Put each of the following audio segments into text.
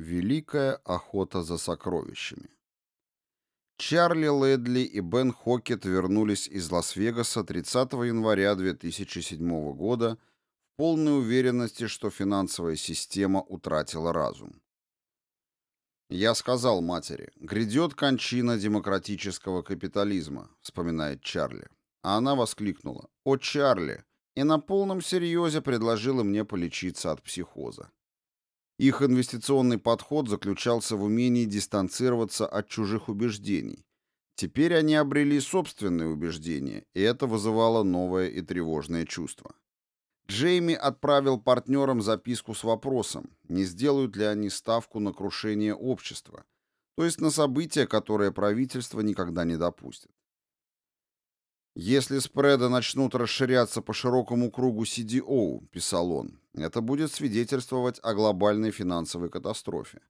Великая охота за сокровищами. Чарли Ледли и Бен Хокет вернулись из Лас-Вегаса 30 января 2007 года в полной уверенности, что финансовая система утратила разум. «Я сказал матери, грядет кончина демократического капитализма», — вспоминает Чарли. А она воскликнула «О, Чарли!» и на полном серьезе предложила мне полечиться от психоза. Их инвестиционный подход заключался в умении дистанцироваться от чужих убеждений. Теперь они обрели собственные убеждения, и это вызывало новое и тревожное чувство. Джейми отправил партнерам записку с вопросом, не сделают ли они ставку на крушение общества, то есть на события, которые правительство никогда не допустит. «Если спреды начнут расширяться по широкому кругу CDO», — писал он, — «это будет свидетельствовать о глобальной финансовой катастрофе.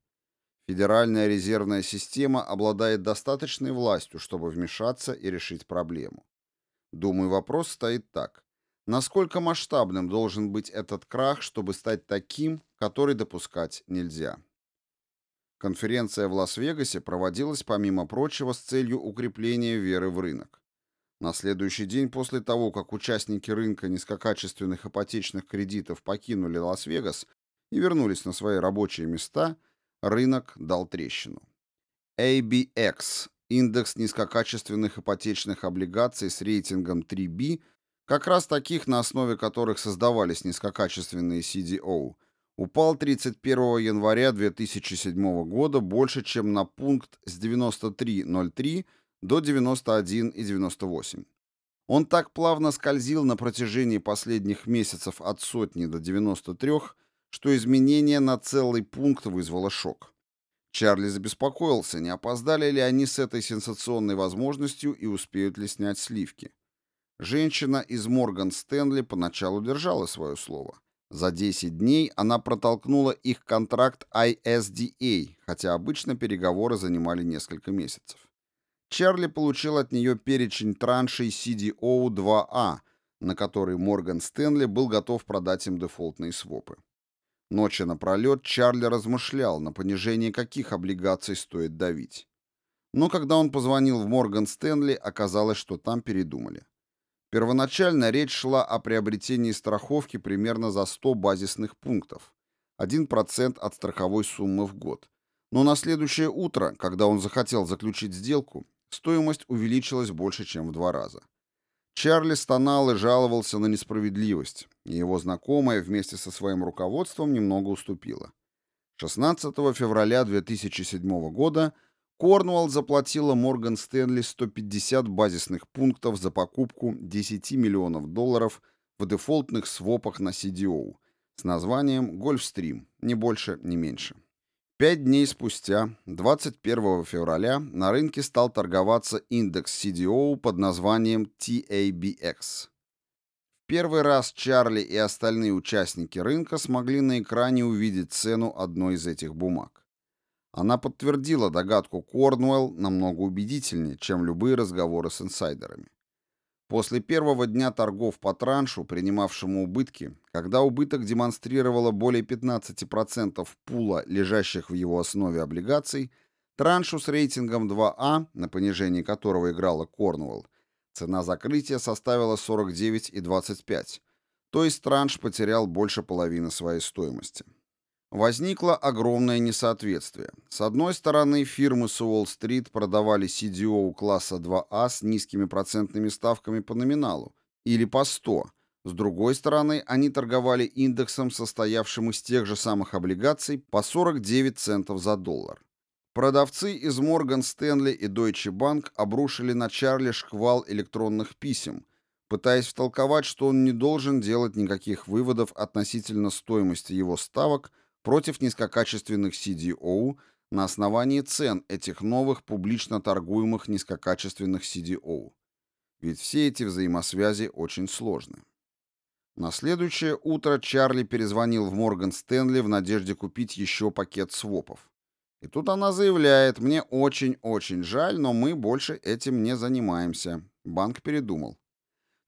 Федеральная резервная система обладает достаточной властью, чтобы вмешаться и решить проблему. Думаю, вопрос стоит так. Насколько масштабным должен быть этот крах, чтобы стать таким, который допускать нельзя?» Конференция в Лас-Вегасе проводилась, помимо прочего, с целью укрепления веры в рынок. На следующий день после того, как участники рынка низкокачественных ипотечных кредитов покинули Лас-Вегас и вернулись на свои рабочие места, рынок дал трещину. ABX, индекс низкокачественных ипотечных облигаций с рейтингом 3B, как раз таких, на основе которых создавались низкокачественные CDO, упал 31 января 2007 года больше, чем на пункт с 93.03 до 91,98. Он так плавно скользил на протяжении последних месяцев от сотни до 93, что изменение на целый пункт вызвало шок. Чарли забеспокоился, не опоздали ли они с этой сенсационной возможностью и успеют ли снять сливки. Женщина из Морган Стэнли поначалу держала свое слово. За 10 дней она протолкнула их контракт ISDA, хотя обычно переговоры занимали несколько месяцев. Чарли получил от нее перечень траншей CDO-2A, а, на который Морган Стэнли был готов продать им дефолтные свопы. Ночи напролет Чарли размышлял, на понижение каких облигаций стоит давить. Но когда он позвонил в Морган Стэнли, оказалось, что там передумали. Первоначально речь шла о приобретении страховки примерно за 100 базисных пунктов, 1% от страховой суммы в год. Но на следующее утро, когда он захотел заключить сделку, стоимость увеличилась больше, чем в два раза. Чарли стонал и жаловался на несправедливость, и его знакомая вместе со своим руководством немного уступила. 16 февраля 2007 года Корнуолл заплатила Морган Стэнли 150 базисных пунктов за покупку 10 миллионов долларов в дефолтных свопах на CDO с названием «Гольфстрим», ни больше, ни меньше. Пять дней спустя, 21 февраля, на рынке стал торговаться индекс CDO под названием TABX. В первый раз Чарли и остальные участники рынка смогли на экране увидеть цену одной из этих бумаг. Она подтвердила догадку Корнуэлл намного убедительнее, чем любые разговоры с инсайдерами. После первого дня торгов по траншу, принимавшему убытки, когда убыток демонстрировало более 15% пула, лежащих в его основе облигаций, траншу с рейтингом 2А, а, на понижении которого играла Корнуэлл, цена закрытия составила 49,25, то есть транш потерял больше половины своей стоимости. Возникло огромное несоответствие. С одной стороны, фирмы с Уолл-стрит продавали CDO класса 2А а с низкими процентными ставками по номиналу, или по 100. С другой стороны, они торговали индексом, состоявшим из тех же самых облигаций, по 49 центов за доллар. Продавцы из Морган Стэнли и Deutsche Bank обрушили на Чарли шквал электронных писем, пытаясь втолковать, что он не должен делать никаких выводов относительно стоимости его ставок против низкокачественных CDO на основании цен этих новых публично торгуемых низкокачественных CDO. Ведь все эти взаимосвязи очень сложны. На следующее утро Чарли перезвонил в Морган Стэнли в надежде купить еще пакет свопов. И тут она заявляет, мне очень-очень жаль, но мы больше этим не занимаемся. Банк передумал.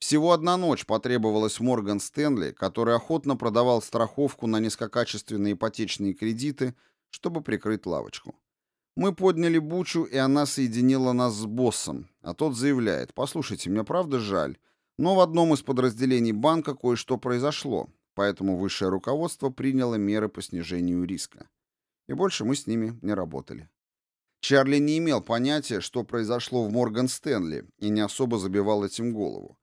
Всего одна ночь потребовалась Морган Стэнли, который охотно продавал страховку на низкокачественные ипотечные кредиты, чтобы прикрыть лавочку. Мы подняли бучу, и она соединила нас с боссом, а тот заявляет, «Послушайте, мне правда жаль, но в одном из подразделений банка кое-что произошло, поэтому высшее руководство приняло меры по снижению риска. И больше мы с ними не работали». Чарли не имел понятия, что произошло в Морган Стэнли, и не особо забивал этим голову.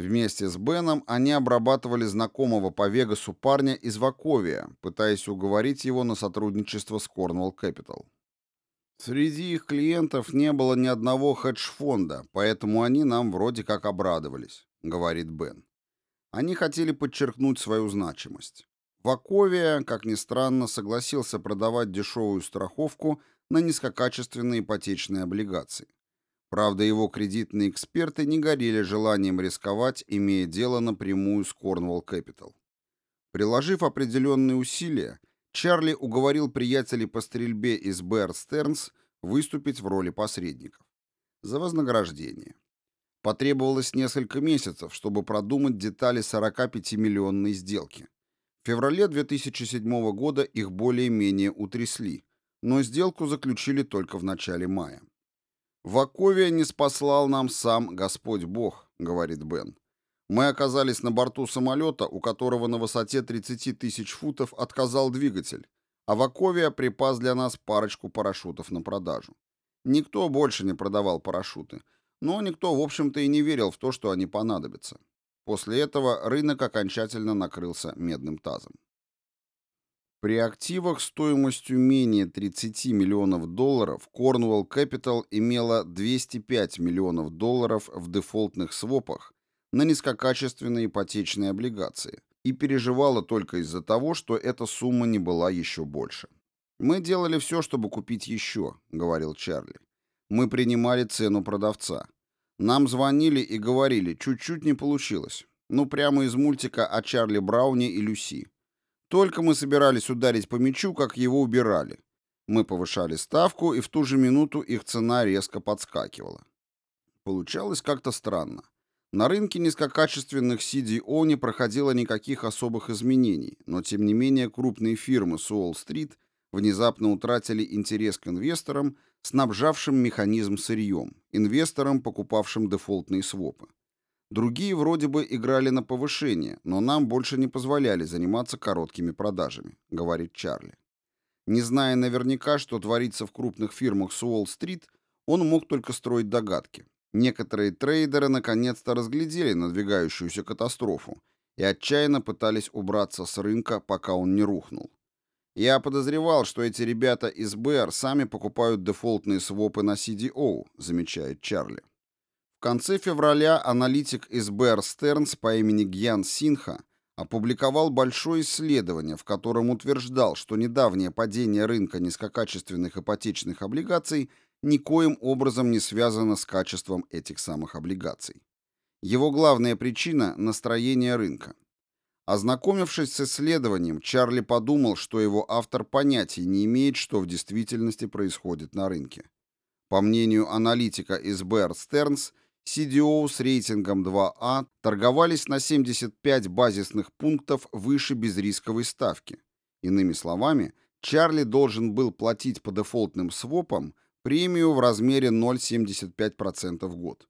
Вместе с Беном они обрабатывали знакомого по Вегасу парня из Ваковия, пытаясь уговорить его на сотрудничество с Cornwall Capital. Среди их клиентов не было ни одного хедж-фонда, поэтому они нам вроде как обрадовались, говорит Бен. Они хотели подчеркнуть свою значимость. Ваковия, как ни странно, согласился продавать дешевую страховку на низкокачественные ипотечные облигации. Правда, его кредитные эксперты не горели желанием рисковать, имея дело напрямую с Cornwall Capital. Приложив определенные усилия, Чарли уговорил приятелей по стрельбе из Bear Stearns выступить в роли посредников. За вознаграждение. Потребовалось несколько месяцев, чтобы продумать детали 45-миллионной сделки. В феврале 2007 года их более-менее утрясли, но сделку заключили только в начале мая. «Ваковия не спаслал нам сам Господь Бог», — говорит Бен. «Мы оказались на борту самолета, у которого на высоте 30 тысяч футов отказал двигатель, а Ваковия припас для нас парочку парашютов на продажу. Никто больше не продавал парашюты, но никто, в общем-то, и не верил в то, что они понадобятся. После этого рынок окончательно накрылся медным тазом. При активах стоимостью менее 30 миллионов долларов Cornwall Capital имела 205 миллионов долларов в дефолтных свопах на низкокачественные ипотечные облигации и переживала только из-за того, что эта сумма не была еще больше. «Мы делали все, чтобы купить еще», — говорил Чарли. «Мы принимали цену продавца. Нам звонили и говорили, чуть-чуть не получилось. Ну, прямо из мультика о Чарли Брауне и Люси. Только мы собирались ударить по мячу, как его убирали. Мы повышали ставку, и в ту же минуту их цена резко подскакивала. Получалось как-то странно. На рынке низкокачественных CDO не проходило никаких особых изменений, но тем не менее крупные фирмы с Уолл-стрит внезапно утратили интерес к инвесторам, снабжавшим механизм сырьем, инвесторам, покупавшим дефолтные свопы. Другие вроде бы играли на повышение, но нам больше не позволяли заниматься короткими продажами, говорит Чарли. Не зная наверняка, что творится в крупных фирмах с Уолл-стрит, он мог только строить догадки. Некоторые трейдеры наконец-то разглядели надвигающуюся катастрофу и отчаянно пытались убраться с рынка, пока он не рухнул. Я подозревал, что эти ребята из БР сами покупают дефолтные свопы на CDO, замечает Чарли. Конце февраля аналитик из Bear Stearns по имени Гьян Синха опубликовал большое исследование, в котором утверждал, что недавнее падение рынка низкокачественных ипотечных облигаций никоим образом не связано с качеством этих самых облигаций. Его главная причина – настроение рынка. Ознакомившись с исследованием, Чарли подумал, что его автор понятия не имеет, что в действительности происходит на рынке. По мнению аналитика из Bear Stearns, CDO с рейтингом 2А торговались на 75 базисных пунктов выше безрисковой ставки. Иными словами, Чарли должен был платить по дефолтным свопам премию в размере 0,75% в год.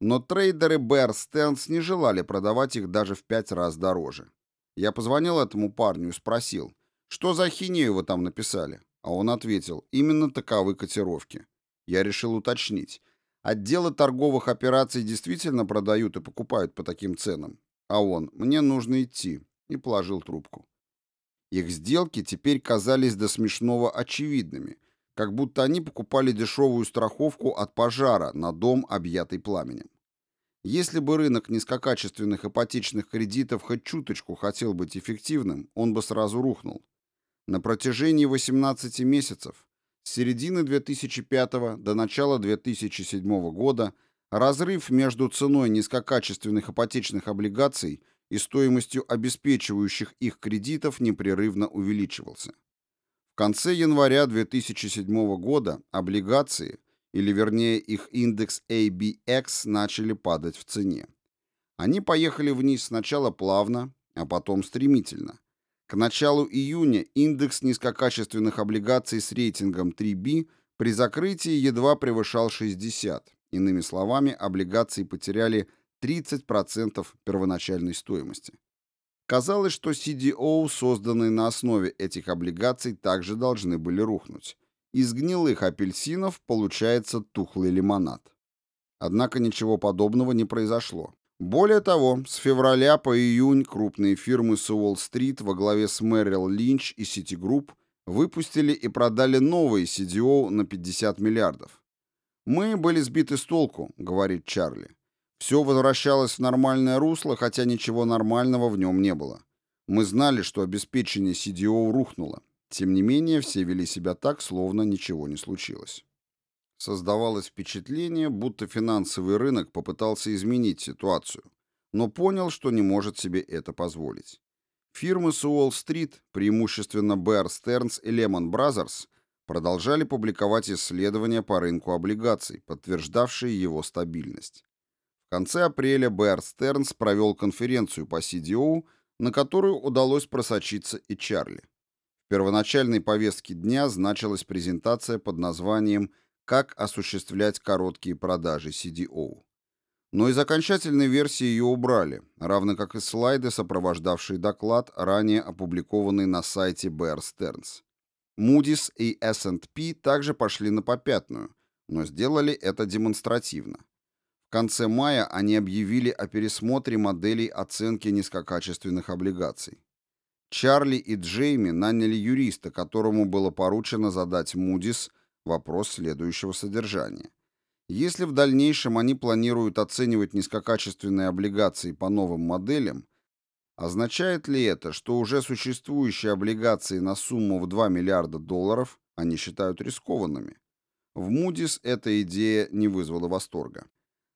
Но трейдеры Bear Stearns не желали продавать их даже в 5 раз дороже. Я позвонил этому парню и спросил, что за хинею вы там написали? А он ответил, именно таковы котировки. Я решил уточнить, Отделы торговых операций действительно продают и покупают по таким ценам. А он, мне нужно идти, и положил трубку. Их сделки теперь казались до смешного очевидными, как будто они покупали дешевую страховку от пожара на дом, объятый пламенем. Если бы рынок низкокачественных ипотечных кредитов хоть чуточку хотел быть эффективным, он бы сразу рухнул. На протяжении 18 месяцев с середины 2005 до начала 2007 года разрыв между ценой низкокачественных ипотечных облигаций и стоимостью обеспечивающих их кредитов непрерывно увеличивался. В конце января 2007 года облигации, или вернее их индекс ABX, начали падать в цене. Они поехали вниз сначала плавно, а потом стремительно – К началу июня индекс низкокачественных облигаций с рейтингом 3B при закрытии едва превышал 60. Иными словами, облигации потеряли 30% первоначальной стоимости. Казалось, что CDO, созданные на основе этих облигаций, также должны были рухнуть. Из гнилых апельсинов получается тухлый лимонад. Однако ничего подобного не произошло. Более того, с февраля по июнь крупные фирмы с Уолл-стрит во главе с Мэрил Линч и Citigroup выпустили и продали новые CDO на 50 миллиардов. «Мы были сбиты с толку», — говорит Чарли. Все возвращалось в нормальное русло, хотя ничего нормального в нем не было. Мы знали, что обеспечение CDO рухнуло. Тем не менее, все вели себя так, словно ничего не случилось. Создавалось впечатление, будто финансовый рынок попытался изменить ситуацию, но понял, что не может себе это позволить. Фирмы с Уолл-стрит, преимущественно Bear Stearns и Lehman Brothers, продолжали публиковать исследования по рынку облигаций, подтверждавшие его стабильность. В конце апреля Bear Stearns провел конференцию по CDO, на которую удалось просочиться и Чарли. В первоначальной повестке дня значилась презентация под названием «Как осуществлять короткие продажи CDO». Но из окончательной версии ее убрали, равно как и слайды, сопровождавшие доклад, ранее опубликованный на сайте Bear Stearns. Moody's и S&P также пошли на попятную, но сделали это демонстративно. В конце мая они объявили о пересмотре моделей оценки низкокачественных облигаций. Чарли и Джейми наняли юриста, которому было поручено задать Moody's вопрос следующего содержания. Если в дальнейшем они планируют оценивать низкокачественные облигации по новым моделям, означает ли это, что уже существующие облигации на сумму в 2 миллиарда долларов они считают рискованными? В Moody's эта идея не вызвала восторга.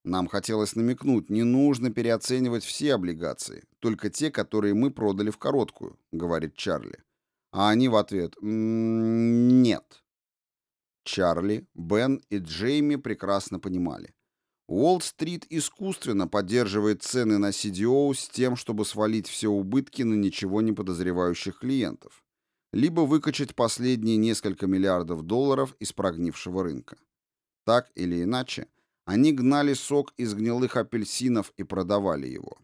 Нам хотелось намекнуть, не нужно переоценивать все облигации, только те, которые мы продали в короткую, говорит Чарли. А они в ответ «нет». Чарли, Бен и Джейми прекрасно понимали. Уолл-стрит искусственно поддерживает цены на CDO с тем, чтобы свалить все убытки на ничего не подозревающих клиентов, либо выкачать последние несколько миллиардов долларов из прогнившего рынка. Так или иначе, они гнали сок из гнилых апельсинов и продавали его.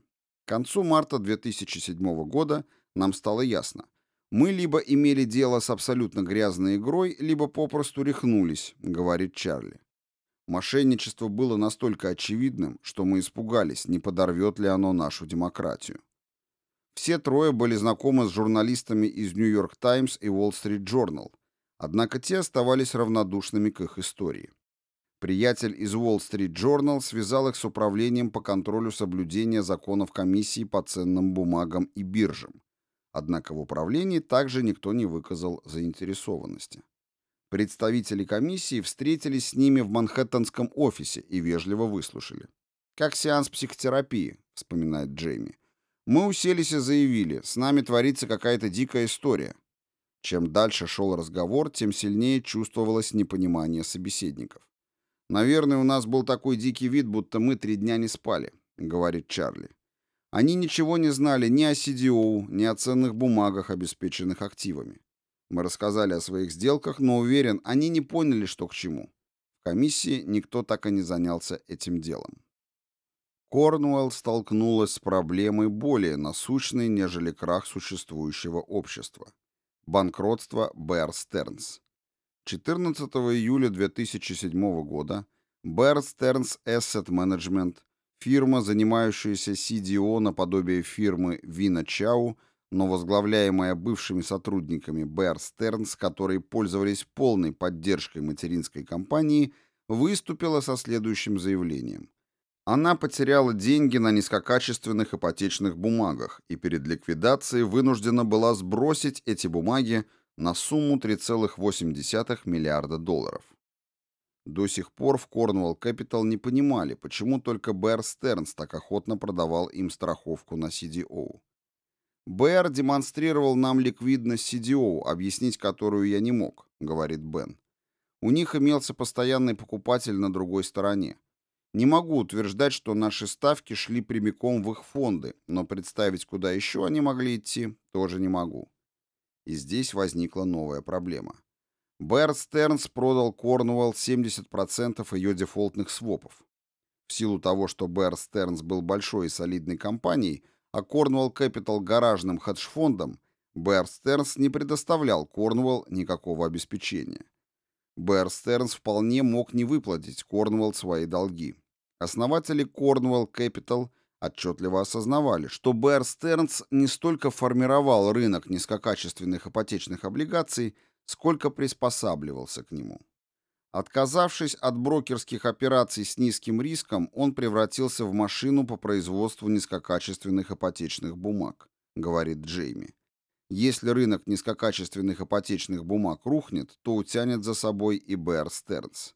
К концу марта 2007 года нам стало ясно. Мы либо имели дело с абсолютно грязной игрой, либо попросту рехнулись, говорит Чарли. Мошенничество было настолько очевидным, что мы испугались, не подорвет ли оно нашу демократию. Все трое были знакомы с журналистами из Нью-Йорк Таймс и Wall Street Journal, однако те оставались равнодушными к их истории. Приятель из Wall Street Journal связал их с управлением по контролю соблюдения законов комиссии по ценным бумагам и биржам. Однако в управлении также никто не выказал заинтересованности. Представители комиссии встретились с ними в Манхэттенском офисе и вежливо выслушали. «Как сеанс психотерапии», — вспоминает Джейми. «Мы уселись и заявили, с нами творится какая-то дикая история». Чем дальше шел разговор, тем сильнее чувствовалось непонимание собеседников. «Наверное, у нас был такой дикий вид, будто мы три дня не спали», — говорит Чарли. Они ничего не знали ни о CDO, ни о ценных бумагах, обеспеченных активами. Мы рассказали о своих сделках, но уверен, они не поняли, что к чему. В комиссии никто так и не занялся этим делом. Корнуэлл столкнулась с проблемой более насущной, нежели крах существующего общества. Банкротство Bear Stearns. 14 июля 2007 года Bear Stearns Asset Management, фирма, занимающаяся CDO наподобие фирмы Вина Чау, но возглавляемая бывшими сотрудниками Bear Stearns, которые пользовались полной поддержкой материнской компании, выступила со следующим заявлением. Она потеряла деньги на низкокачественных ипотечных бумагах и перед ликвидацией вынуждена была сбросить эти бумаги на сумму 3,8 миллиарда долларов. До сих пор в Cornwall Capital не понимали, почему только Bear Stearns так охотно продавал им страховку на CDO. Bear демонстрировал нам ликвидность CDO, объяснить которую я не мог, говорит Бен. У них имелся постоянный покупатель на другой стороне. Не могу утверждать, что наши ставки шли прямиком в их фонды, но представить, куда еще они могли идти, тоже не могу. И здесь возникла новая проблема. Бэр Стернс продал Корнуэлл 70% ее дефолтных свопов. В силу того, что Бэр Стернс был большой и солидной компанией, а Cornwall Capital гаражным хедж-фондом, Бэр Стернс не предоставлял Корнуэлл никакого обеспечения. Бэр Стернс вполне мог не выплатить Корнуэлл свои долги. Основатели Cornwall Capital отчетливо осознавали, что Бэр Стернс не столько формировал рынок низкокачественных ипотечных облигаций, сколько приспосабливался к нему. Отказавшись от брокерских операций с низким риском, он превратился в машину по производству низкокачественных ипотечных бумаг, говорит Джейми. Если рынок низкокачественных ипотечных бумаг рухнет, то утянет за собой и Bear Stearns.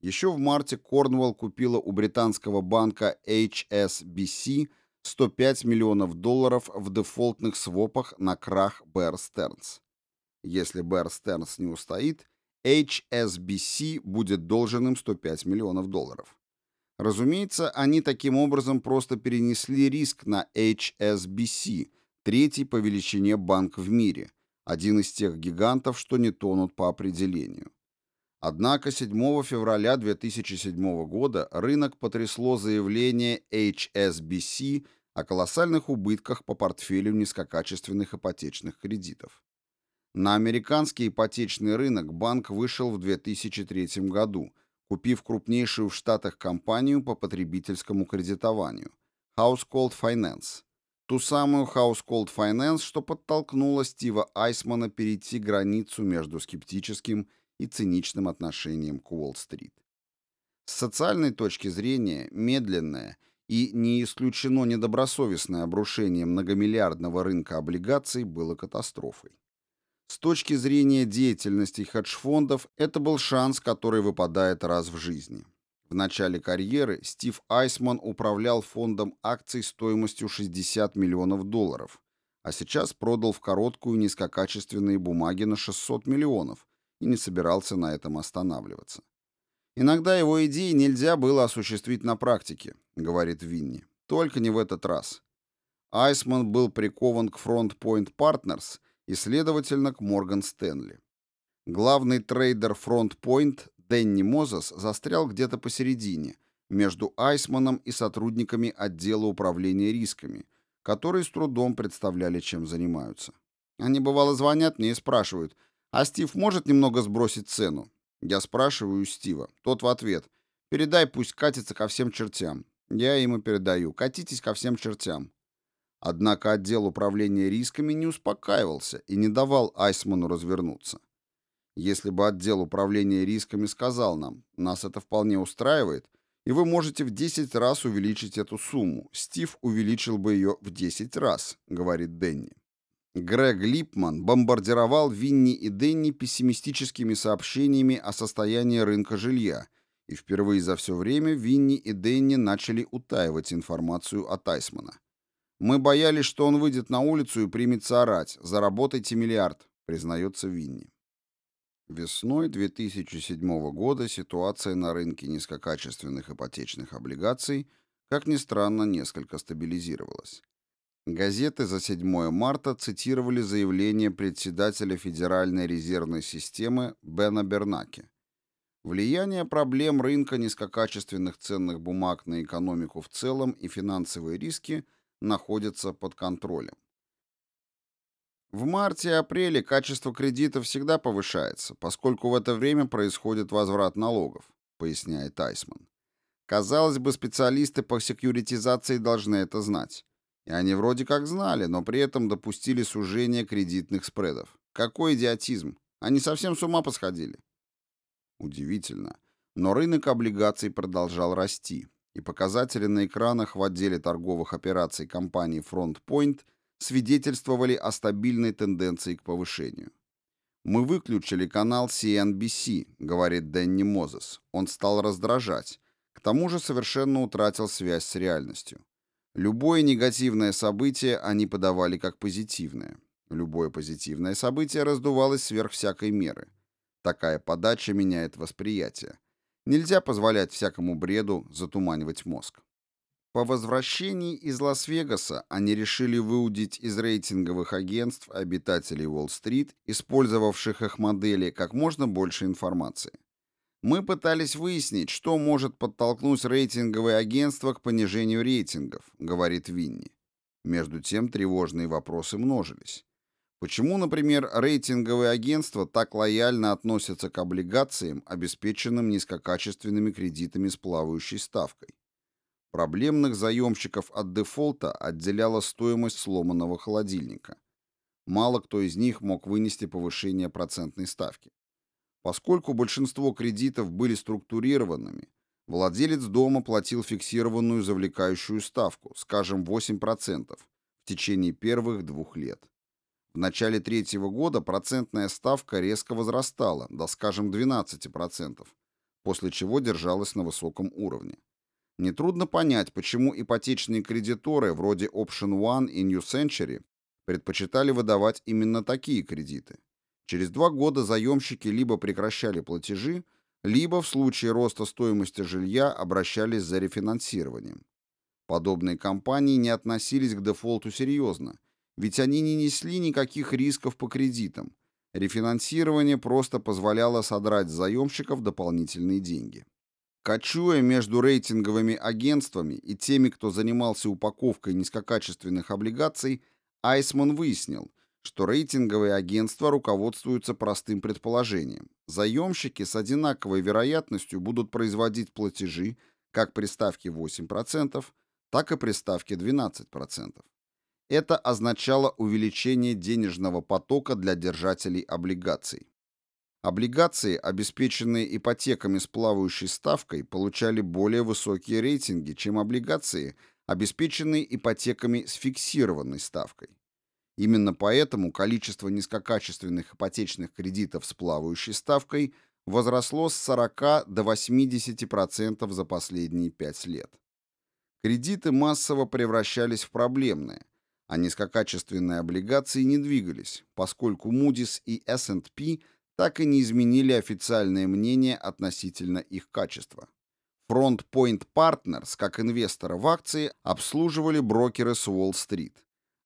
Еще в марте Корнуэлл купила у британского банка HSBC 105 миллионов долларов в дефолтных свопах на крах Bear Stearns. Если Bear Stearns не устоит, HSBC будет должен им 105 миллионов долларов. Разумеется, они таким образом просто перенесли риск на HSBC, третий по величине банк в мире, один из тех гигантов, что не тонут по определению. Однако 7 февраля 2007 года рынок потрясло заявление HSBC о колоссальных убытках по портфелю низкокачественных ипотечных кредитов. На американский ипотечный рынок банк вышел в 2003 году, купив крупнейшую в Штатах компанию по потребительскому кредитованию – Household Finance. Ту самую Household Finance, что подтолкнула Стива Айсмана перейти границу между скептическим и циничным отношением к Уолл-стрит. С социальной точки зрения, медленное и не исключено недобросовестное обрушение многомиллиардного рынка облигаций было катастрофой. С точки зрения деятельности хедж-фондов, это был шанс, который выпадает раз в жизни. В начале карьеры Стив Айсман управлял фондом акций стоимостью 60 миллионов долларов, а сейчас продал в короткую низкокачественные бумаги на 600 миллионов и не собирался на этом останавливаться. «Иногда его идеи нельзя было осуществить на практике», — говорит Винни. «Только не в этот раз». Айсман был прикован к Front Point Partners и, следовательно, к Морган Стэнли. Главный трейдер Point Дэнни Мозес застрял где-то посередине, между Айсманом и сотрудниками отдела управления рисками, которые с трудом представляли, чем занимаются. Они бывало звонят мне и спрашивают, а Стив может немного сбросить цену? Я спрашиваю у Стива. Тот в ответ, передай, пусть катится ко всем чертям. Я ему передаю, катитесь ко всем чертям. Однако отдел управления рисками не успокаивался и не давал Айсману развернуться. Если бы отдел управления рисками сказал нам, нас это вполне устраивает, и вы можете в 10 раз увеличить эту сумму, Стив увеличил бы ее в 10 раз, говорит Дэнни. Грег Липман бомбардировал Винни и Дэнни пессимистическими сообщениями о состоянии рынка жилья, и впервые за все время Винни и Дэнни начали утаивать информацию от Айсмана. Мы боялись, что он выйдет на улицу и примется орать «Заработайте миллиард», признается Винни. Весной 2007 года ситуация на рынке низкокачественных ипотечных облигаций, как ни странно, несколько стабилизировалась. Газеты за 7 марта цитировали заявление председателя Федеральной резервной системы Бена Бернаки. Влияние проблем рынка низкокачественных ценных бумаг на экономику в целом и финансовые риски – находятся под контролем. В марте и апреле качество кредита всегда повышается, поскольку в это время происходит возврат налогов, поясняет Айсман. Казалось бы, специалисты по секьюритизации должны это знать. И они вроде как знали, но при этом допустили сужение кредитных спредов. Какой идиотизм! Они совсем с ума посходили. Удивительно. Но рынок облигаций продолжал расти, и показатели на экранах в отделе торговых операций компании FrontPoint свидетельствовали о стабильной тенденции к повышению. «Мы выключили канал CNBC», — говорит Дэнни Мозес. Он стал раздражать. К тому же совершенно утратил связь с реальностью. Любое негативное событие они подавали как позитивное. Любое позитивное событие раздувалось сверх всякой меры. Такая подача меняет восприятие. Нельзя позволять всякому бреду затуманивать мозг. По возвращении из Лас-Вегаса они решили выудить из рейтинговых агентств обитателей Уолл-стрит, использовавших их модели, как можно больше информации. Мы пытались выяснить, что может подтолкнуть рейтинговые агентства к понижению рейтингов, говорит Винни. Между тем тревожные вопросы множились. Почему, например, рейтинговые агентства так лояльно относятся к облигациям, обеспеченным низкокачественными кредитами с плавающей ставкой? Проблемных заемщиков от дефолта отделяла стоимость сломанного холодильника. Мало кто из них мог вынести повышение процентной ставки. Поскольку большинство кредитов были структурированными, владелец дома платил фиксированную завлекающую ставку, скажем, 8%, в течение первых двух лет. В начале третьего года процентная ставка резко возрастала до, скажем, 12%, после чего держалась на высоком уровне. Нетрудно понять, почему ипотечные кредиторы вроде Option One и New Century предпочитали выдавать именно такие кредиты. Через два года заемщики либо прекращали платежи, либо в случае роста стоимости жилья обращались за рефинансированием. Подобные компании не относились к дефолту серьезно, ведь они не несли никаких рисков по кредитам. Рефинансирование просто позволяло содрать с заемщиков дополнительные деньги. Кочуя между рейтинговыми агентствами и теми, кто занимался упаковкой низкокачественных облигаций, Айсман выяснил, что рейтинговые агентства руководствуются простым предположением. Заемщики с одинаковой вероятностью будут производить платежи как при ставке 8%, так и при ставке 12%. Это означало увеличение денежного потока для держателей облигаций. Облигации, обеспеченные ипотеками с плавающей ставкой, получали более высокие рейтинги, чем облигации, обеспеченные ипотеками с фиксированной ставкой. Именно поэтому количество низкокачественных ипотечных кредитов с плавающей ставкой возросло с 40 до 80% за последние 5 лет. Кредиты массово превращались в проблемные, а низкокачественные облигации не двигались, поскольку Moody's и S&P – так и не изменили официальное мнение относительно их качества. Front Point Partners, как инвестора в акции, обслуживали брокеры с Уолл-стрит.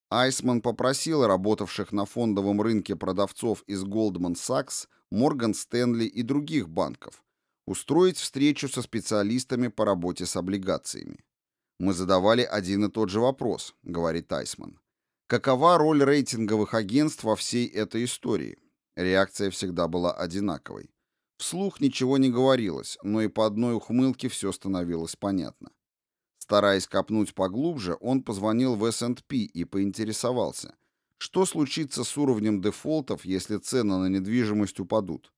Айсман попросил работавших на фондовом рынке продавцов из Goldman Sachs, Morgan Stanley и других банков устроить встречу со специалистами по работе с облигациями. «Мы задавали один и тот же вопрос», — говорит Айсман. «Какова роль рейтинговых агентств во всей этой истории? Реакция всегда была одинаковой. Вслух ничего не говорилось, но и по одной ухмылке все становилось понятно. Стараясь копнуть поглубже, он позвонил в S&P и поинтересовался, что случится с уровнем дефолтов, если цены на недвижимость упадут.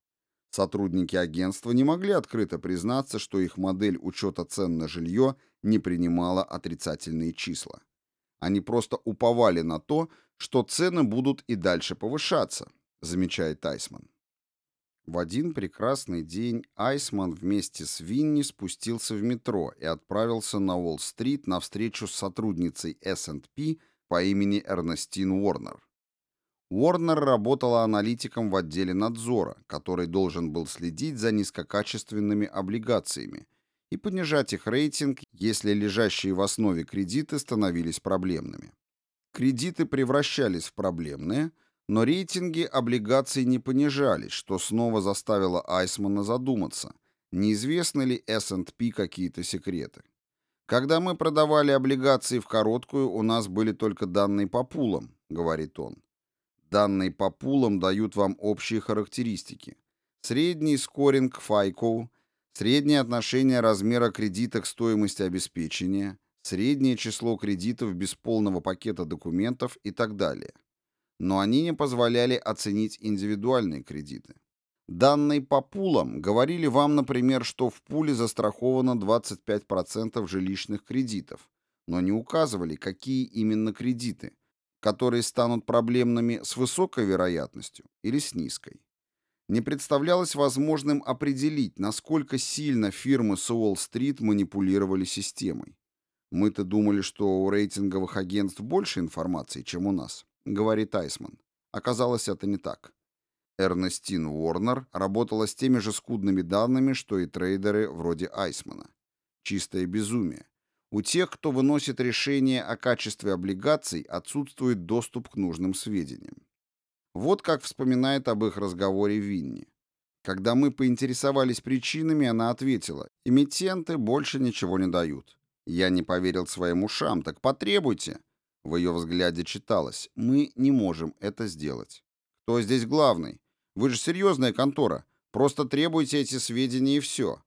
Сотрудники агентства не могли открыто признаться, что их модель учета цен на жилье не принимала отрицательные числа. Они просто уповали на то, что цены будут и дальше повышаться, замечает Айсман. В один прекрасный день Айсман вместе с Винни спустился в метро и отправился на Уолл-стрит на встречу с сотрудницей S&P по имени Эрнестин Уорнер. Уорнер работала аналитиком в отделе надзора, который должен был следить за низкокачественными облигациями и понижать их рейтинг, если лежащие в основе кредиты становились проблемными. Кредиты превращались в проблемные – но рейтинги облигаций не понижались, что снова заставило Айсмана задуматься, неизвестны ли S&P какие-то секреты. «Когда мы продавали облигации в короткую, у нас были только данные по пулам», — говорит он. Данные по пулам дают вам общие характеристики. Средний скоринг FICO, среднее отношение размера кредита к стоимости обеспечения, среднее число кредитов без полного пакета документов и так далее но они не позволяли оценить индивидуальные кредиты. Данные по пулам говорили вам, например, что в пуле застраховано 25% жилищных кредитов, но не указывали, какие именно кредиты, которые станут проблемными с высокой вероятностью или с низкой. Не представлялось возможным определить, насколько сильно фирмы с Уолл-стрит манипулировали системой. Мы-то думали, что у рейтинговых агентств больше информации, чем у нас. — говорит Айсман. Оказалось, это не так. Эрнестин Уорнер работала с теми же скудными данными, что и трейдеры вроде Айсмана. Чистое безумие. У тех, кто выносит решение о качестве облигаций, отсутствует доступ к нужным сведениям. Вот как вспоминает об их разговоре Винни. Когда мы поинтересовались причинами, она ответила, «Эмитенты больше ничего не дают». Я не поверил своим ушам, так потребуйте. В ее взгляде читалось, мы не можем это сделать. Кто здесь главный? Вы же серьезная контора. Просто требуйте эти сведения и все.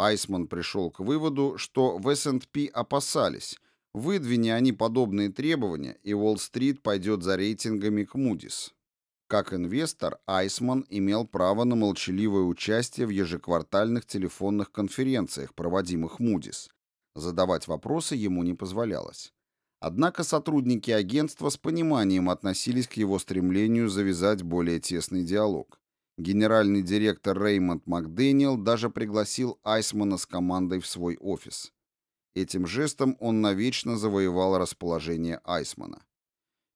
Айсман пришел к выводу, что в S&P опасались, выдвини они подобные требования, и Уолл-стрит пойдет за рейтингами к Moody's. Как инвестор, Айсман имел право на молчаливое участие в ежеквартальных телефонных конференциях, проводимых Moody's. Задавать вопросы ему не позволялось. Однако сотрудники агентства с пониманием относились к его стремлению завязать более тесный диалог. Генеральный директор Реймонд Макдэниел даже пригласил Айсмана с командой в свой офис. Этим жестом он навечно завоевал расположение Айсмана.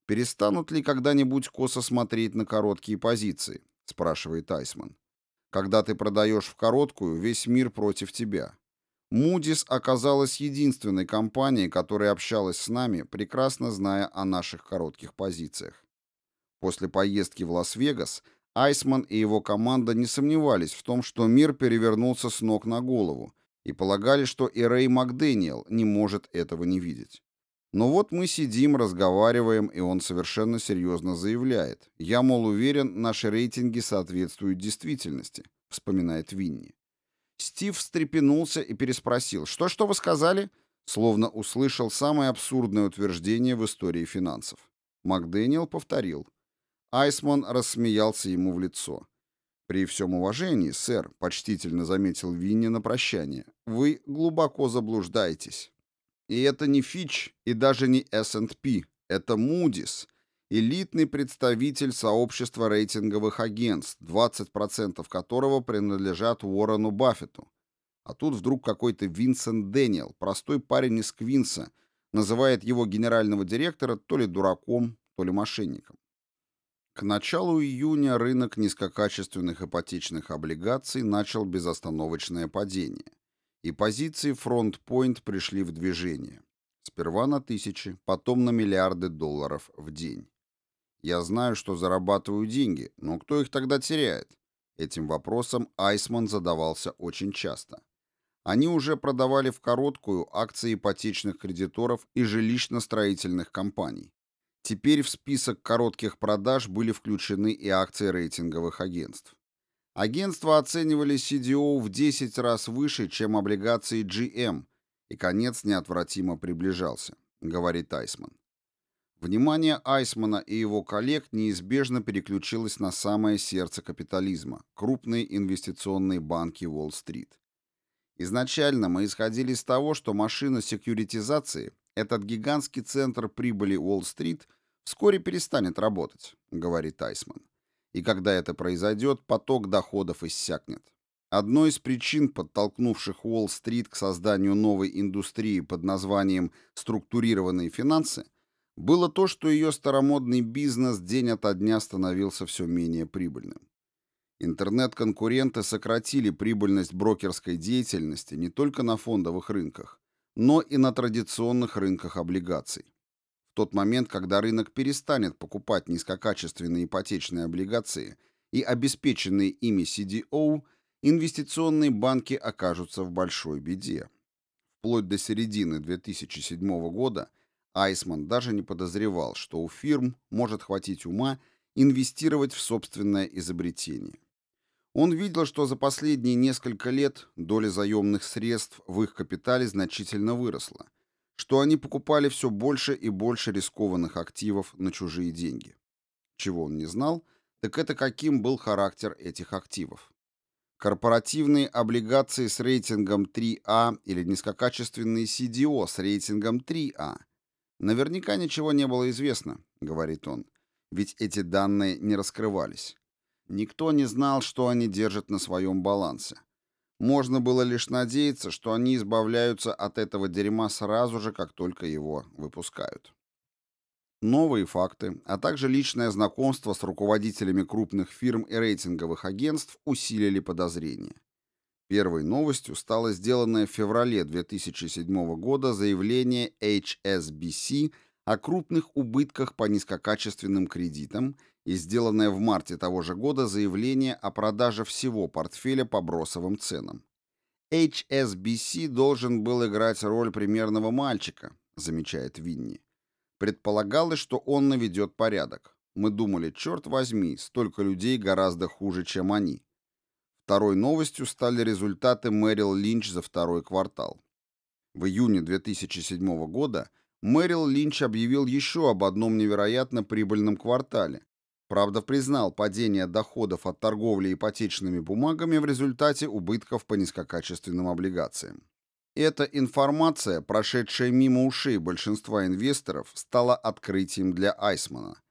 «Перестанут ли когда-нибудь косо смотреть на короткие позиции?» – спрашивает Айсман. «Когда ты продаешь в короткую, весь мир против тебя. Moody's оказалась единственной компанией, которая общалась с нами, прекрасно зная о наших коротких позициях. После поездки в Лас-Вегас Айсман и его команда не сомневались в том, что мир перевернулся с ног на голову, и полагали, что и Рэй Макдэниел не может этого не видеть. Но вот мы сидим, разговариваем, и он совершенно серьезно заявляет. «Я, мол, уверен, наши рейтинги соответствуют действительности», — вспоминает Винни. Стив встрепенулся и переспросил. «Что-что вы сказали?» Словно услышал самое абсурдное утверждение в истории финансов. Макдэниел повторил. Айсман рассмеялся ему в лицо. «При всем уважении, сэр», — почтительно заметил Винни на прощание, — «вы глубоко заблуждаетесь. И это не Фич и даже не S&P, это Moody's, элитный представитель сообщества рейтинговых агентств, 20% которого принадлежат Уоррену Баффету. А тут вдруг какой-то Винсент Дэниел, простой парень из Квинса, называет его генерального директора то ли дураком, то ли мошенником. К началу июня рынок низкокачественных ипотечных облигаций начал безостановочное падение, и позиции фронт-пойнт пришли в движение. Сперва на тысячи, потом на миллиарды долларов в день. Я знаю, что зарабатываю деньги, но кто их тогда теряет? Этим вопросом Айсман задавался очень часто. Они уже продавали в короткую акции ипотечных кредиторов и жилищно-строительных компаний. Теперь в список коротких продаж были включены и акции рейтинговых агентств. Агентства оценивали CDO в 10 раз выше, чем облигации GM, и конец неотвратимо приближался, говорит Айсман. Внимание Айсмана и его коллег неизбежно переключилось на самое сердце капитализма – крупные инвестиционные банки Уолл-стрит. Изначально мы исходили из того, что машина секьюритизации, этот гигантский центр прибыли Уолл-стрит, вскоре перестанет работать, говорит Айсман. И когда это произойдет, поток доходов иссякнет. Одной из причин, подтолкнувших Уолл-стрит к созданию новой индустрии под названием «структурированные финансы», было то, что ее старомодный бизнес день ото дня становился все менее прибыльным. Интернет-конкуренты сократили прибыльность брокерской деятельности не только на фондовых рынках, но и на традиционных рынках облигаций. Тот момент, когда рынок перестанет покупать низкокачественные ипотечные облигации и обеспеченные ими CDO, инвестиционные банки окажутся в большой беде. Вплоть до середины 2007 года – Айсман даже не подозревал, что у фирм может хватить ума инвестировать в собственное изобретение. Он видел, что за последние несколько лет доля заемных средств в их капитале значительно выросла, что они покупали все больше и больше рискованных активов на чужие деньги. Чего он не знал, так это каким был характер этих активов. Корпоративные облигации с рейтингом 3А или низкокачественные CDO с рейтингом 3А – Наверняка ничего не было известно, говорит он, ведь эти данные не раскрывались. Никто не знал, что они держат на своем балансе. Можно было лишь надеяться, что они избавляются от этого дерьма сразу же, как только его выпускают. Новые факты, а также личное знакомство с руководителями крупных фирм и рейтинговых агентств усилили подозрения. Первой новостью стало сделанное в феврале 2007 года заявление HSBC о крупных убытках по низкокачественным кредитам и сделанное в марте того же года заявление о продаже всего портфеля по бросовым ценам. HSBC должен был играть роль примерного мальчика, замечает Винни. Предполагалось, что он наведет порядок. Мы думали, черт возьми, столько людей гораздо хуже, чем они. Второй новостью стали результаты Мэрил Линч за второй квартал. В июне 2007 года Мэрил Линч объявил еще об одном невероятно прибыльном квартале. Правда, признал падение доходов от торговли ипотечными бумагами в результате убытков по низкокачественным облигациям. Эта информация, прошедшая мимо ушей большинства инвесторов, стала открытием для Айсмана.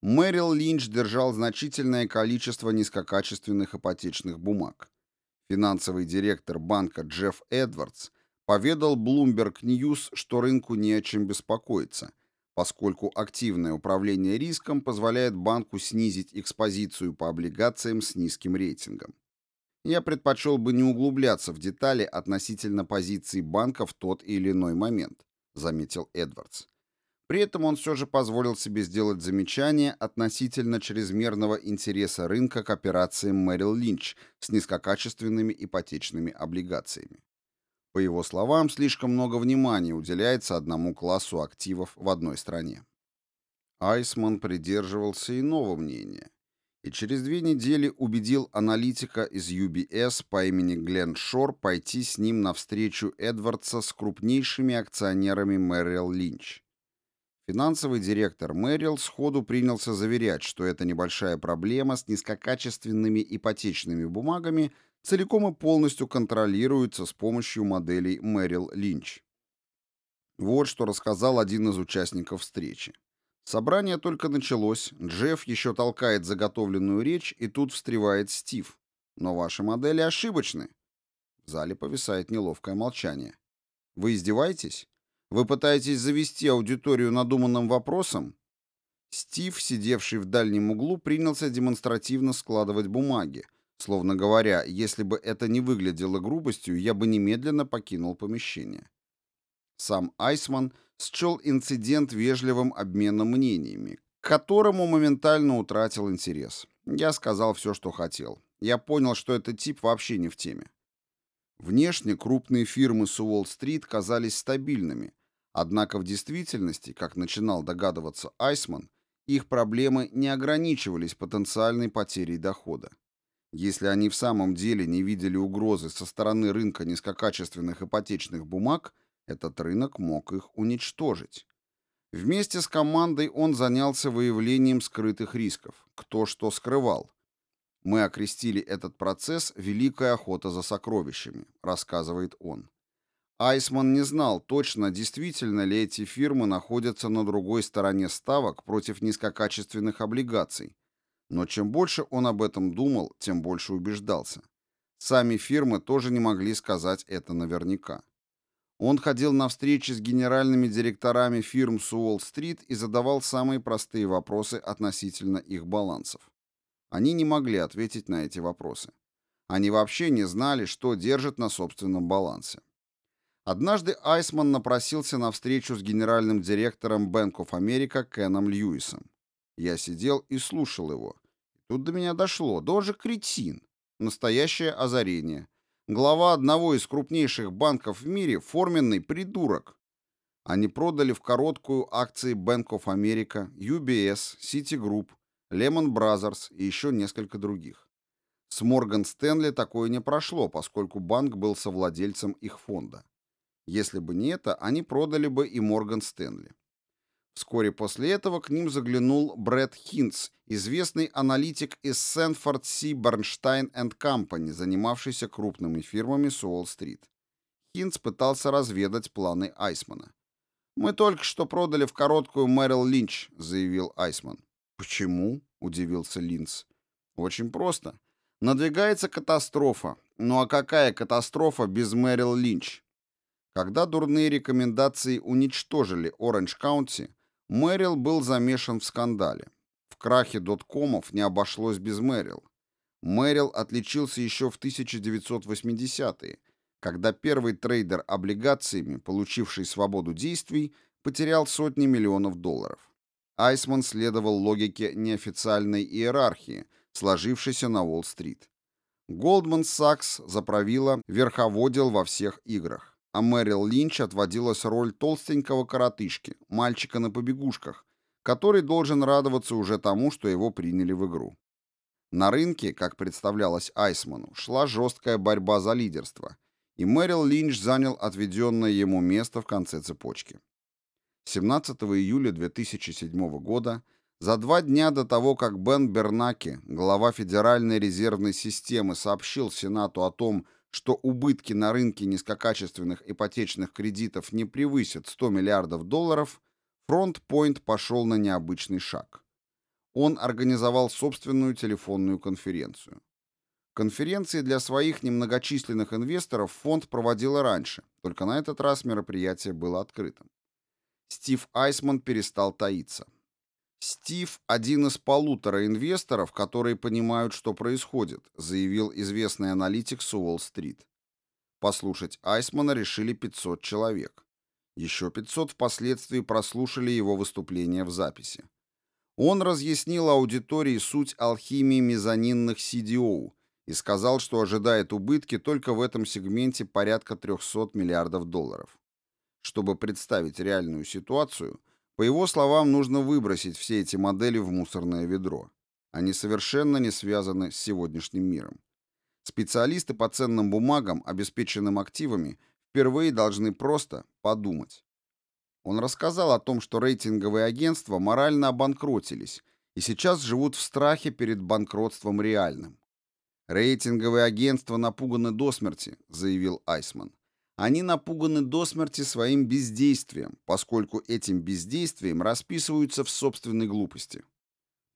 Мэрил Линч держал значительное количество низкокачественных ипотечных бумаг. Финансовый директор банка Джефф Эдвардс поведал Bloomberg News, что рынку не о чем беспокоиться, поскольку активное управление риском позволяет банку снизить экспозицию по облигациям с низким рейтингом. Я предпочел бы не углубляться в детали относительно позиции банка в тот или иной момент, заметил Эдвардс. При этом он все же позволил себе сделать замечание относительно чрезмерного интереса рынка к операциям Мэрил Линч с низкокачественными ипотечными облигациями. По его словам, слишком много внимания уделяется одному классу активов в одной стране. Айсман придерживался иного мнения и через две недели убедил аналитика из UBS по имени Глен Шор пойти с ним навстречу Эдвардса с крупнейшими акционерами Мэрил Линч. Финансовый директор Мэрил сходу принялся заверять, что эта небольшая проблема с низкокачественными ипотечными бумагами целиком и полностью контролируется с помощью моделей Мэрил Линч. Вот что рассказал один из участников встречи. Собрание только началось, Джефф еще толкает заготовленную речь, и тут встревает Стив. Но ваши модели ошибочны. В зале повисает неловкое молчание. Вы издеваетесь? Вы пытаетесь завести аудиторию надуманным вопросом? Стив, сидевший в дальнем углу, принялся демонстративно складывать бумаги, словно говоря, если бы это не выглядело грубостью, я бы немедленно покинул помещение. Сам Айсман счел инцидент вежливым обменом мнениями, к которому моментально утратил интерес. Я сказал все, что хотел. Я понял, что этот тип вообще не в теме. Внешне крупные фирмы с Уолл-стрит казались стабильными, Однако в действительности, как начинал догадываться Айсман, их проблемы не ограничивались потенциальной потерей дохода. Если они в самом деле не видели угрозы со стороны рынка низкокачественных ипотечных бумаг, этот рынок мог их уничтожить. Вместе с командой он занялся выявлением скрытых рисков, кто что скрывал. Мы окрестили этот процесс «Великая охота за сокровищами», рассказывает он. Айсман не знал точно, действительно ли эти фирмы находятся на другой стороне ставок против низкокачественных облигаций. Но чем больше он об этом думал, тем больше убеждался. Сами фирмы тоже не могли сказать это наверняка. Он ходил на встречи с генеральными директорами фирм с Уолл-стрит и задавал самые простые вопросы относительно их балансов. Они не могли ответить на эти вопросы. Они вообще не знали, что держат на собственном балансе. Однажды Айсман напросился на встречу с генеральным директором Bank of America Кеном Льюисом. Я сидел и слушал его. Тут до меня дошло. Даже кретин. Настоящее озарение. Глава одного из крупнейших банков в мире — форменный придурок. Они продали в короткую акции Bank of America, UBS, Citigroup, Lehman Brothers и еще несколько других. С Морган Стэнли такое не прошло, поскольку банк был совладельцем их фонда. Если бы не это, они продали бы и Морган Стэнли. Вскоре после этого к ним заглянул Брэд Хинц, известный аналитик из Сэнфорд Си Бернштайн энд Компани, занимавшийся крупными фирмами с Уолл-стрит. Хинц пытался разведать планы Айсмана. «Мы только что продали в короткую Мэрил Линч», — заявил Айсман. «Почему?» — удивился Линц. «Очень просто. Надвигается катастрофа. Ну а какая катастрофа без Мэрил Линч? Когда дурные рекомендации уничтожили Оранж Каунти, Мэрил был замешан в скандале. В крахе доткомов не обошлось без Мэрил. Мэрил отличился еще в 1980-е, когда их первый трейдер облигациями, получивший свободу действий, потерял сотни миллионов долларов. Айсман следовал логике неофициальной иерархии, сложившейся на Уолл-стрит. Голдман Сакс заправила, верховодил во всех играх, а Мэрил Линч отводилась роль толстенького коротышки, мальчика на побегушках, который должен радоваться уже тому, что его приняли в игру. На рынке, как представлялось Айсману, шла жесткая борьба за лидерство, и Мэрил Линч занял отведенное ему место в конце цепочки. 17 июля 2007 года, за два дня до того, как Бен Бернаки, глава Федеральной резервной системы, сообщил Сенату о том, что убытки на рынке низкокачественных ипотечных кредитов не превысят 100 миллиардов долларов, Фронт-Пойнт пошел на необычный шаг. Он организовал собственную телефонную конференцию. Конференции для своих немногочисленных инвесторов фонд проводил и раньше, только на этот раз мероприятие было открытым. Стив Айсман перестал таиться. Стив – один из полутора инвесторов, которые понимают, что происходит, заявил известный аналитик с Уолл-стрит. Послушать Айсмана решили 500 человек. Еще 500 впоследствии прослушали его выступление в записи. Он разъяснил аудитории суть алхимии мезонинных CDO и сказал, что ожидает убытки только в этом сегменте порядка 300 миллиардов долларов. Чтобы представить реальную ситуацию, по его словам, нужно выбросить все эти модели в мусорное ведро. Они совершенно не связаны с сегодняшним миром. Специалисты по ценным бумагам, обеспеченным активами, впервые должны просто подумать. Он рассказал о том, что рейтинговые агентства морально обанкротились и сейчас живут в страхе перед банкротством реальным. «Рейтинговые агентства напуганы до смерти», — заявил Айсман. Они напуганы до смерти своим бездействием, поскольку этим бездействием расписываются в собственной глупости.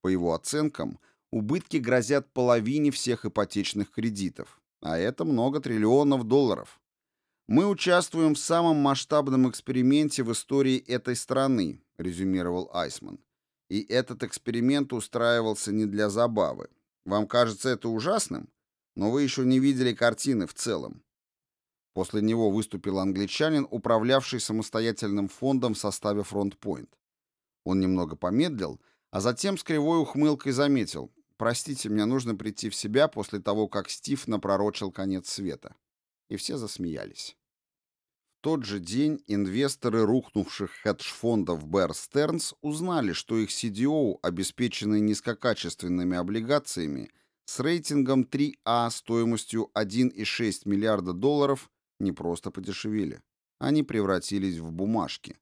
По его оценкам, убытки грозят половине всех ипотечных кредитов, а это много триллионов долларов. Мы участвуем в самом масштабном эксперименте в истории этой страны, резюмировал Айсман. И этот эксперимент устраивался не для забавы. Вам кажется это ужасным? Но вы еще не видели картины в целом. После него выступил англичанин, управлявший самостоятельным фондом в составе Фронтпойнт. Он немного помедлил, а затем с кривой ухмылкой заметил, «Простите, мне нужно прийти в себя после того, как Стив напророчил конец света». И все засмеялись. В тот же день инвесторы рухнувших хедж-фондов Bear Stearns узнали, что их CDO, обеспеченный низкокачественными облигациями, с рейтингом 3А стоимостью 1,6 миллиарда долларов не просто подешевели, они превратились в бумажки.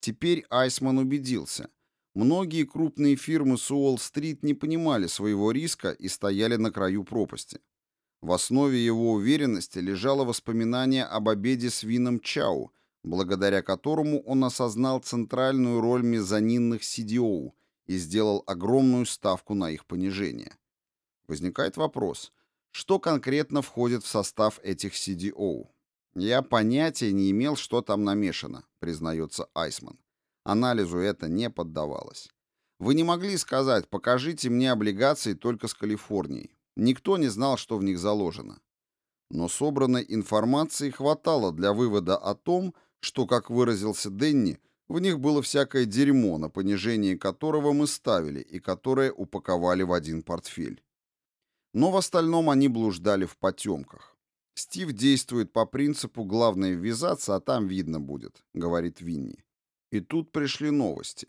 Теперь Айсман убедился. Многие крупные фирмы с Уолл-стрит не понимали своего риска и стояли на краю пропасти. В основе его уверенности лежало воспоминание об обеде с Вином Чау, благодаря которому он осознал центральную роль мезонинных CDO и сделал огромную ставку на их понижение. Возникает вопрос, что конкретно входит в состав этих CDO? Я понятия не имел, что там намешано, признается Айсман. Анализу это не поддавалось. Вы не могли сказать, покажите мне облигации только с Калифорнией. Никто не знал, что в них заложено. Но собранной информации хватало для вывода о том, что, как выразился Денни, в них было всякое дерьмо, на понижение которого мы ставили и которое упаковали в один портфель. Но в остальном они блуждали в потемках. «Стив действует по принципу «главное ввязаться, а там видно будет», — говорит Винни. И тут пришли новости.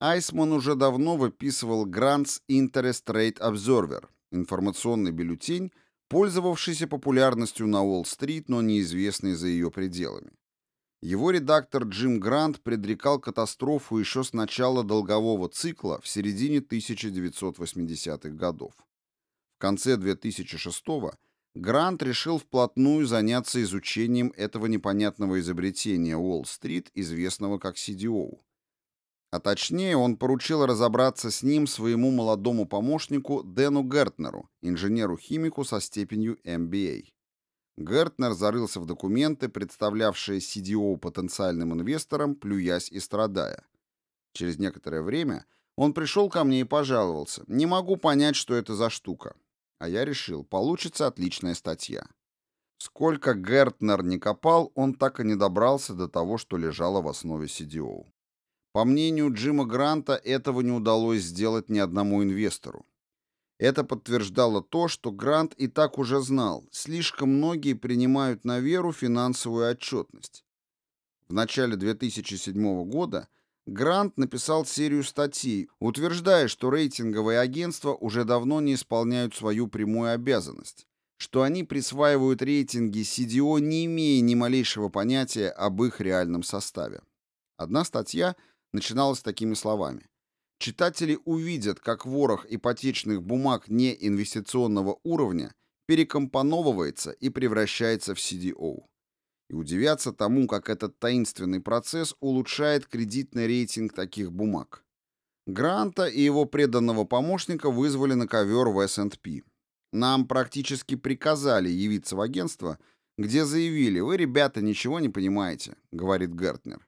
Айсман уже давно выписывал Grants Interest Rate Observer, информационный бюллетень, пользовавшийся популярностью на Уолл-стрит, но неизвестный за ее пределами. Его редактор Джим Грант предрекал катастрофу еще с начала долгового цикла в середине 1980-х годов. Конце 2006 года Грант решил вплотную заняться изучением этого непонятного изобретения Уолл-стрит, известного как CDO. А точнее, он поручил разобраться с ним своему молодому помощнику Дэну Гертнеру, инженеру-химику со степенью MBA. Гертнер зарылся в документы, представлявшие CDO потенциальным инвесторам, плюясь и страдая. Через некоторое время он пришел ко мне и пожаловался. «Не могу понять, что это за штука. А я решил, получится отличная статья. Сколько Гертнер не копал, он так и не добрался до того, что лежало в основе CDO. По мнению Джима Гранта, этого не удалось сделать ни одному инвестору. Это подтверждало то, что Грант и так уже знал, слишком многие принимают на веру финансовую отчетность. В начале 2007 года Грант написал серию статей, утверждая, что рейтинговые агентства уже давно не исполняют свою прямую обязанность что они присваивают рейтинги CDO, не имея ни малейшего понятия об их реальном составе. Одна статья начиналась такими словами. Читатели увидят, как ворох ипотечных бумаг неинвестиционного уровня перекомпоновывается и превращается в CDO. И удивятся тому, как этот таинственный процесс улучшает кредитный рейтинг таких бумаг. Гранта и его преданного помощника вызвали на ковер в S&P. Нам практически приказали явиться в агентство, где заявили, вы, ребята, ничего не понимаете, говорит Гертнер.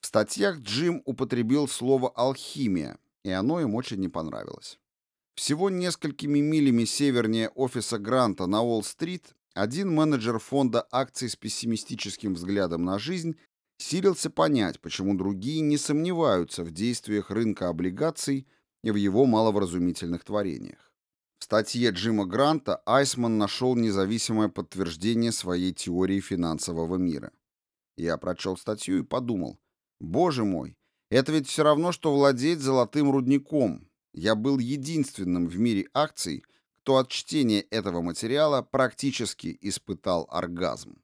В статьях Джим употребил слово «алхимия», и оно им очень не понравилось. Всего несколькими милями севернее офиса Гранта на Уолл-стрит один менеджер фонда акций с пессимистическим взглядом на жизнь силился понять, почему другие не сомневаются в действиях рынка облигаций и в его маловразумительных творениях. В статье Джима Гранта Айсман нашел независимое подтверждение своей теории финансового мира. Я прочел статью и подумал, боже мой, это ведь все равно, что владеть золотым рудником. Я был единственным в мире акций, кто от чтения этого материала практически испытал оргазм.